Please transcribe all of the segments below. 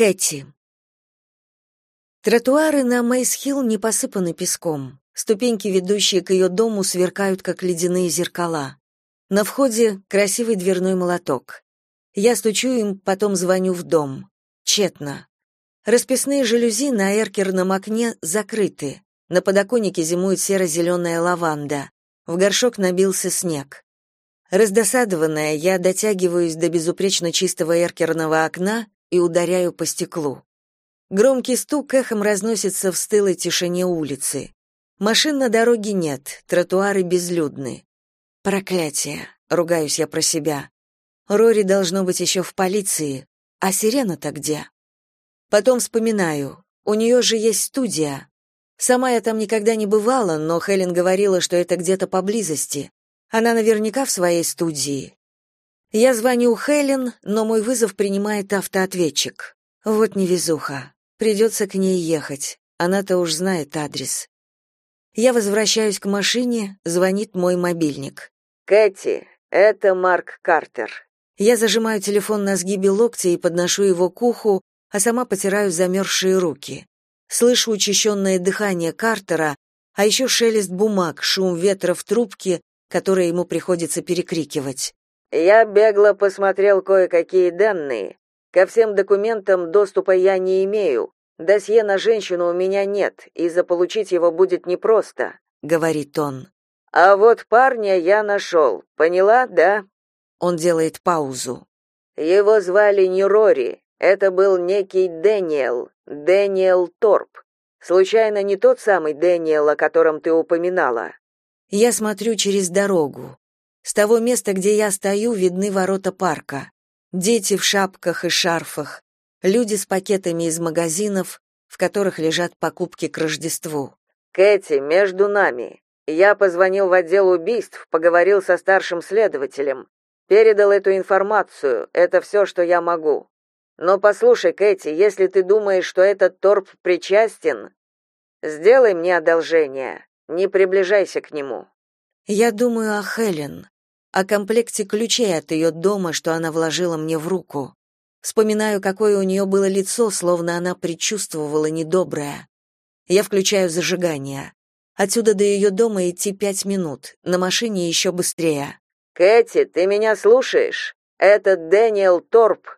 Кэти. Тротуары на Мейс-Хилл не посыпаны песком. Ступеньки, ведущие к ее дому, сверкают, как ледяные зеркала. На входе красивый дверной молоток. Я стучу им, потом звоню в дом. Тщетно. Расписные жалюзи на эркерном окне закрыты. На подоконнике зимует серо-зеленая лаванда. В горшок набился снег. Раздосадованная, я дотягиваюсь до безупречно чистого эркерного окна и ударяю по стеклу. Громкий стук эхом разносится в стылой тишине улицы. Машин на дороге нет, тротуары безлюдны. Проклятие, ругаюсь я про себя. Рори должно быть еще в полиции, а Сирена-то где? Потом вспоминаю, у нее же есть студия. Сама я там никогда не бывала, но Хелен говорила, что это где-то поблизости. Она наверняка в своей студии. Я звоню Хелен, но мой вызов принимает автоответчик. Вот невезуха. Придется к ней ехать. Она-то уж знает адрес. Я возвращаюсь к машине, звонит мой мобильник. Кэти, это Марк Картер. Я зажимаю телефон на сгибе локтя и подношу его к уху, а сама потираю замерзшие руки. Слышу учащенное дыхание Картера, а еще шелест бумаг, шум ветра в трубке, которые ему приходится перекрикивать. Я бегло посмотрел кое-какие данные. Ко всем документам доступа я не имею. Досье на женщину у меня нет, и заполучить его будет непросто, говорит он. А вот парня я нашел. Поняла, да? Он делает паузу. Его звали не Рори, это был некий Дэниел, Дэниел Торп. Случайно не тот самый Дэниел, о котором ты упоминала? Я смотрю через дорогу. С того места, где я стою, видны ворота парка. Дети в шапках и шарфах, люди с пакетами из магазинов, в которых лежат покупки к Рождеству. Кэти, между нами. Я позвонил в отдел убийств, поговорил со старшим следователем, передал эту информацию. Это все, что я могу. Но послушай, Кэти, если ты думаешь, что этот торп причастен, сделай мне одолжение. Не приближайся к нему. Я думаю о Хелен, о комплекте ключей от ее дома, что она вложила мне в руку. Вспоминаю, какое у нее было лицо, словно она предчувствовала недоброе. Я включаю зажигание. Отсюда до ее дома идти пять минут, на машине еще быстрее. «Кэти, ты меня слушаешь? Это Дэниел Торп.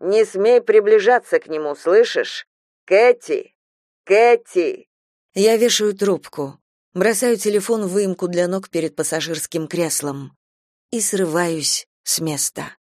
Не смей приближаться к нему, слышишь? Кэти! Кэти!» Я вешаю трубку, бросаю телефон в выемку для ног перед пассажирским креслом и срываюсь с места.